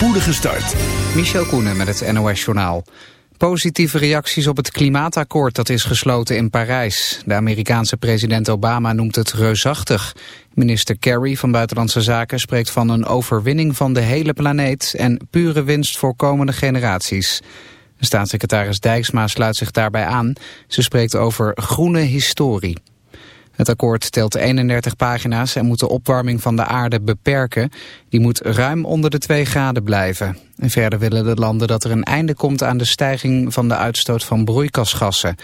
spoedige start. Michel Koenen met het NOS-journaal. Positieve reacties op het klimaatakkoord dat is gesloten in Parijs. De Amerikaanse president Obama noemt het reusachtig. Minister Kerry van Buitenlandse Zaken spreekt van een overwinning van de hele planeet... en pure winst voor komende generaties. Staatssecretaris Dijksma sluit zich daarbij aan. Ze spreekt over groene historie. Het akkoord telt 31 pagina's en moet de opwarming van de aarde beperken. Die moet ruim onder de 2 graden blijven. En verder willen de landen dat er een einde komt aan de stijging van de uitstoot van broeikasgassen.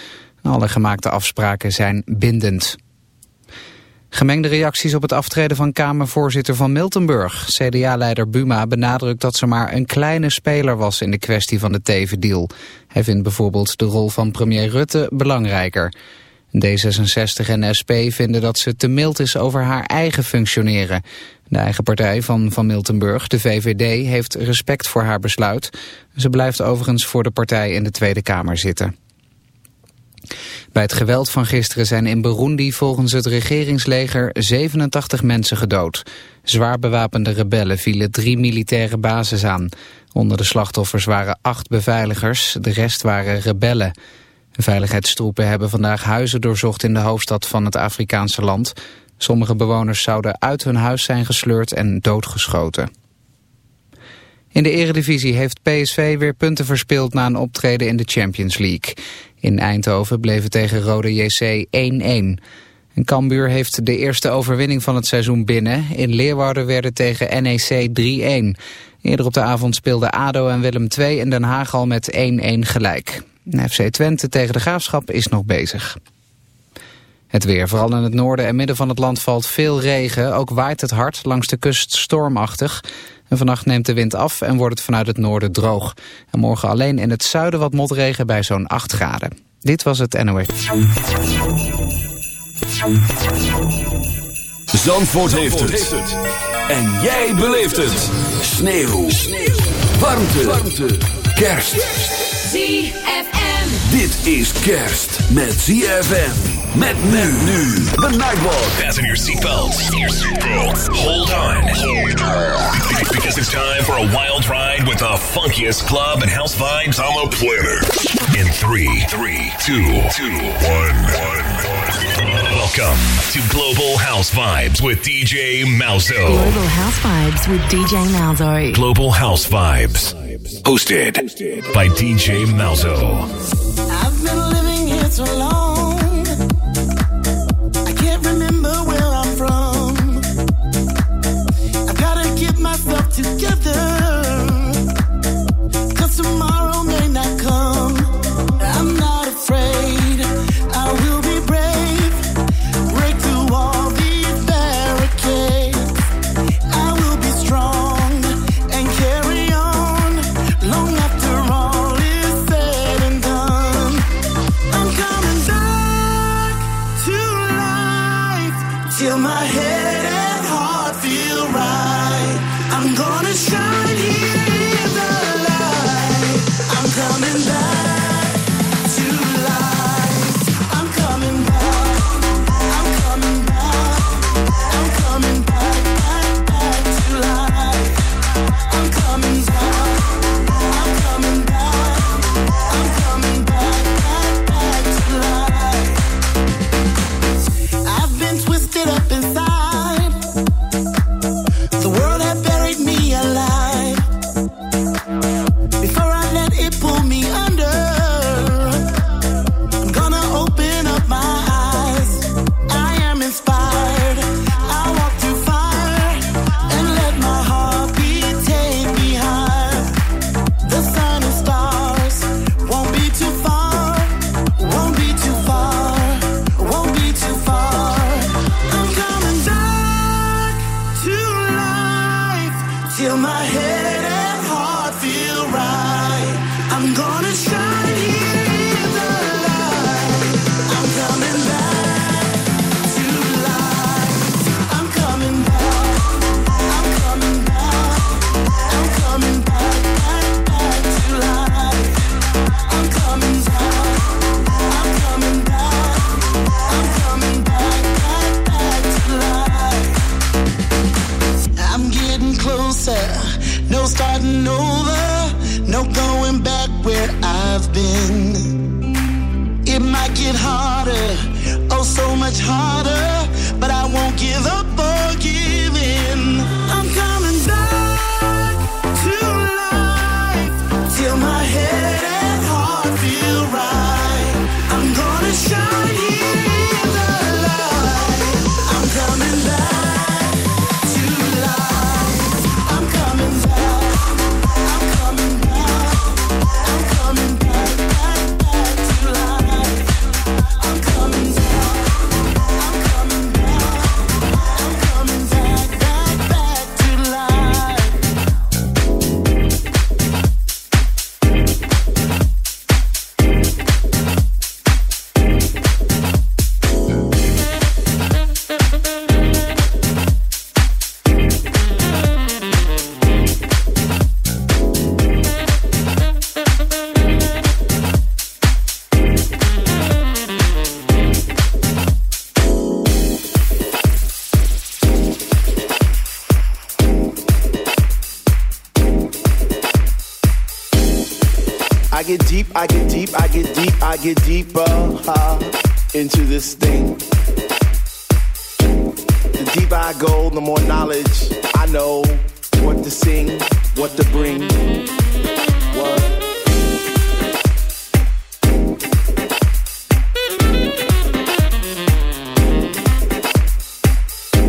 Alle gemaakte afspraken zijn bindend. Gemengde reacties op het aftreden van Kamervoorzitter van Miltenburg. CDA-leider Buma benadrukt dat ze maar een kleine speler was in de kwestie van de tevendeal. Hij vindt bijvoorbeeld de rol van premier Rutte belangrijker. D66 en SP vinden dat ze te mild is over haar eigen functioneren. De eigen partij van Van Miltenburg, de VVD, heeft respect voor haar besluit. Ze blijft overigens voor de partij in de Tweede Kamer zitten. Bij het geweld van gisteren zijn in Burundi volgens het regeringsleger 87 mensen gedood. Zwaar bewapende rebellen vielen drie militaire bases aan. Onder de slachtoffers waren acht beveiligers, de rest waren rebellen. Veiligheidstroepen hebben vandaag huizen doorzocht in de hoofdstad van het Afrikaanse land. Sommige bewoners zouden uit hun huis zijn gesleurd en doodgeschoten. In de eredivisie heeft PSV weer punten verspeeld na een optreden in de Champions League. In Eindhoven bleef het tegen Rode JC 1-1. En Cambuur heeft de eerste overwinning van het seizoen binnen. In Leeuwarden werden tegen NEC 3-1. Eerder op de avond speelden ADO en Willem II in Den Haag al met 1-1 gelijk. FC Twente tegen de Graafschap is nog bezig. Het weer, vooral in het noorden en midden van het land valt veel regen. Ook waait het hard, langs de kust stormachtig. En vannacht neemt de wind af en wordt het vanuit het noorden droog. En morgen alleen in het zuiden wat motregen bij zo'n 8 graden. Dit was het NOS. Zandvoort, heeft, het. En jij beleeft het. Sneeuw. Warmte. Warmte. Kerst. ZFM. Dit is kerst met ZFM. Met men nu. The Nightwalk. Fasten your seatbelts. Hold on. Hold on. Because it's time for a wild ride with the funkiest club and house vibes on the planet. In three, three, two, two, one, one. Welcome to Global House Vibes with DJ Malzo. Global House Vibes with DJ Malzo. Global House Vibes. Hosted by DJ Malzo. I've been living here so long. Get deeper into this thing. The deeper I go, the more knowledge I know what to sing, what to bring. What?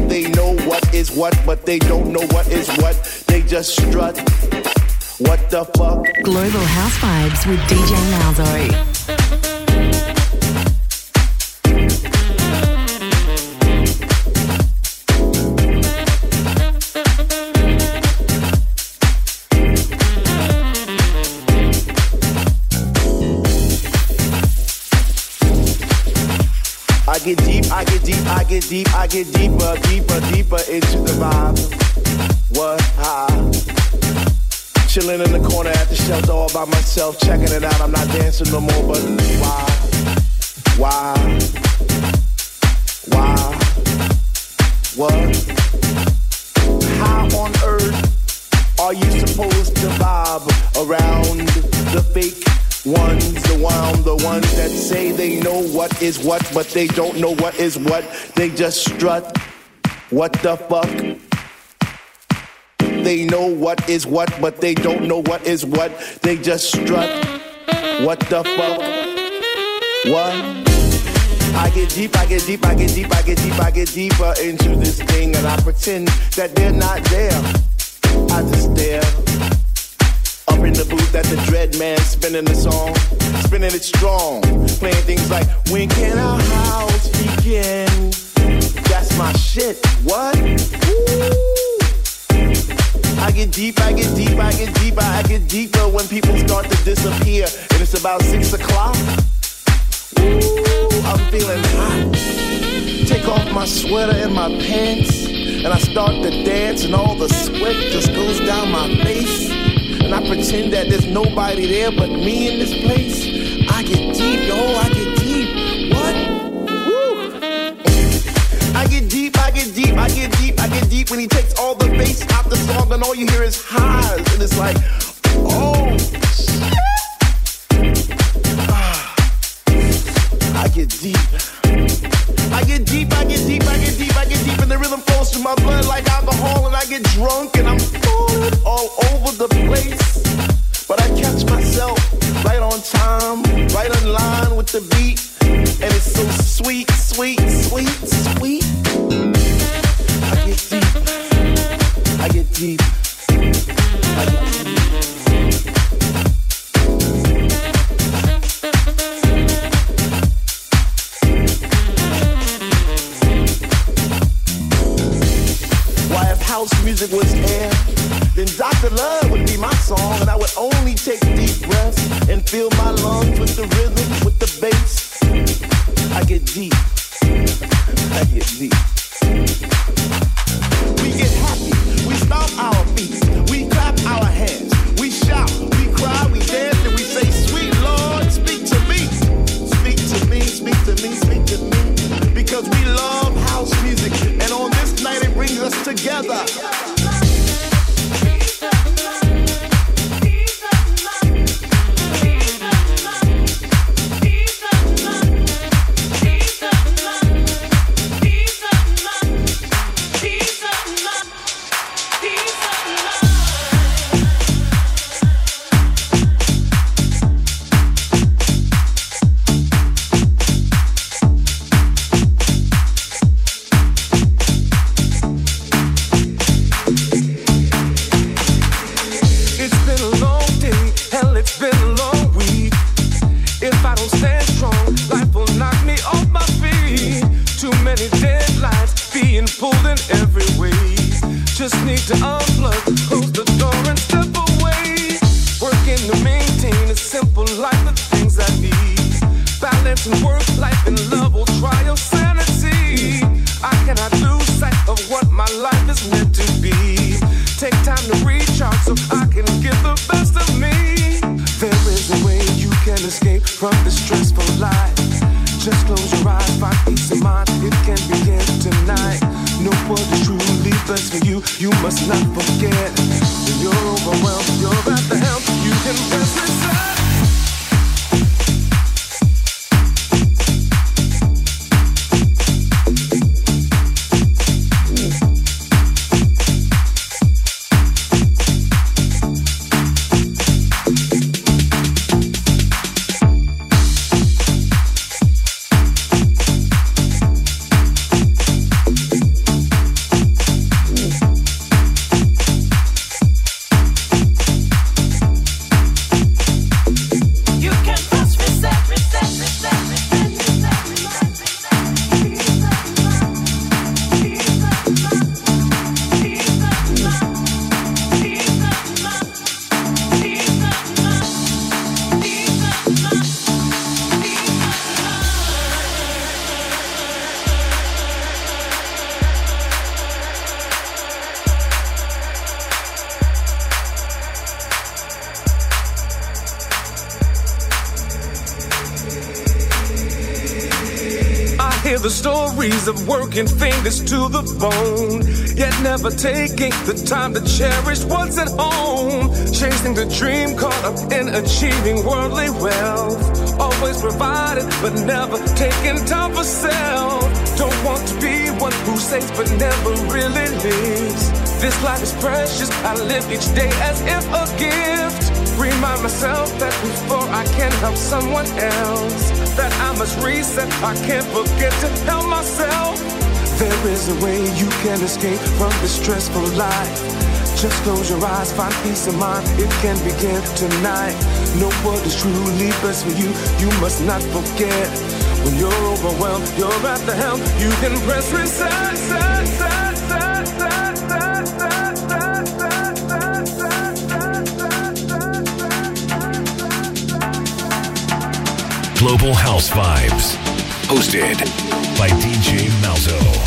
They know what is what, but they don't know what is what. They just strut. What the fuck? Global House Vibes with DJ Malzo. I get deep, I get deep, I get deeper, deeper, deeper into the vibe. What? Ah. Chilling in the corner at the shelter all by myself, checking it out. I'm not dancing no more, but why? Why? Why? What? How on earth are you supposed to vibe around the fake ones, the the ones that say they know what is what, but they don't know what is what. They just strut. What the fuck? They know what is what, but they don't know what is what. They just strut. What the fuck? What? I get deep, I get deep, I get deep, I get deep, I get deeper into this thing, and I pretend that they're not there. I just stare. In the booth at the Dread Man spinning the song, spinning it strong, playing things like When can our house begin? That's my shit. What? Woo. I get deep, I get deep, I get deeper, I get deeper when people start to disappear, and it's about six o'clock. Ooh, I'm feeling hot. Take off my sweater and my pants, and I start to dance, and all the sweat just goes down my face. And I pretend that there's nobody there but me in this place. I get deep, yo, I get deep. What? Woo! I get deep, I get deep, I get deep, I get deep when he takes all the bass out the song, and all you hear is highs, and it's like, oh, shit. Ah. I get deep. I get deep, I get deep, I get deep, I get deep, and the rhythm flows through my blood like alcohol, and I get drunk and I'm falling all over the place. But I catch myself right on time, right on line with the beat, and it's so sweet, sweet, sweet, sweet. I get deep, I get deep, I get deep. Music was air, then Dr. Love would be my song, and I would only take deep breaths and fill my lungs with the rhythm, with the bass. I get deep. I get deep. Together. Taking the time to cherish what's at home. Chasing the dream, caught up in achieving worldly wealth. Always provided, but never taking time for self. Don't want to be one who says, but never really lives. This life is precious, I live each day as if a gift. Remind myself that before I can help someone else, that I must reset. I can't forget to help myself. There is a way you can escape from this stressful life. Just close your eyes, find peace of mind. It can begin tonight. No Know is truly best for you. You must not forget. When you're overwhelmed, you're at the helm. You can press reset. Global House Vibes, hosted by DJ Malzo.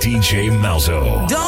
DJ Malzo. Don't